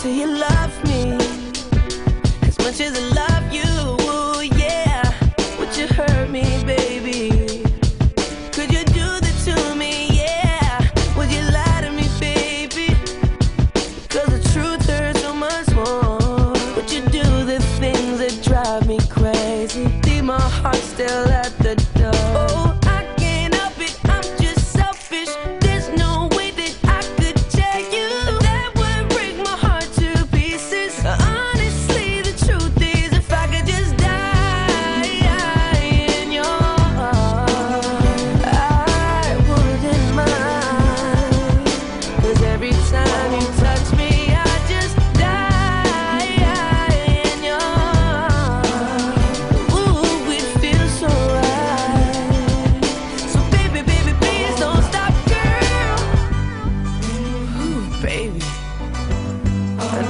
say you love me as much as I love you.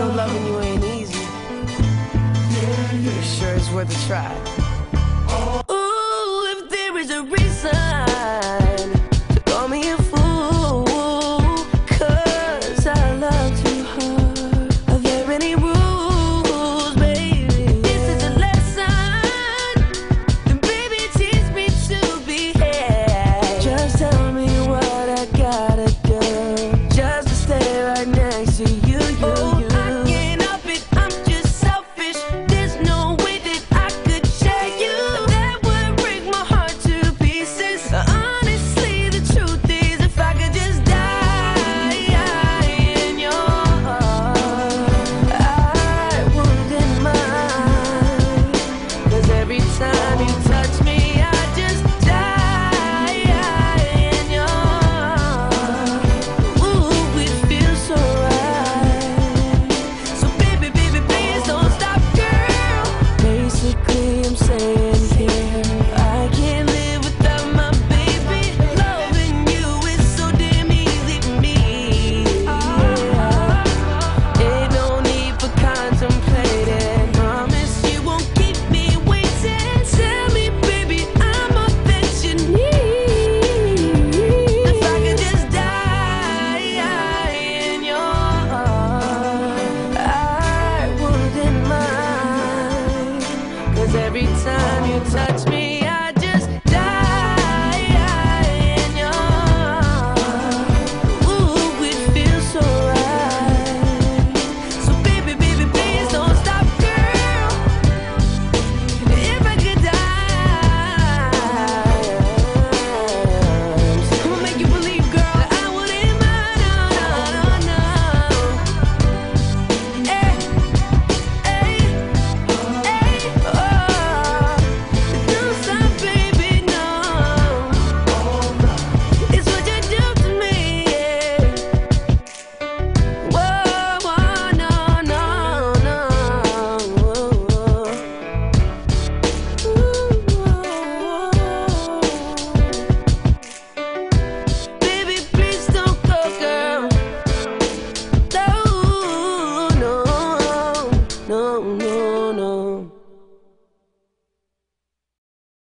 know loving you ain't easy. It sure is worth a try. Ooh, if there is a reason, to call me a fool. Cause I love too hard. Are there any rules, baby? This is a lesson. Then baby, teach me to behave. Just tell me what I gotta do. Just to stay right next to you. you. Oh.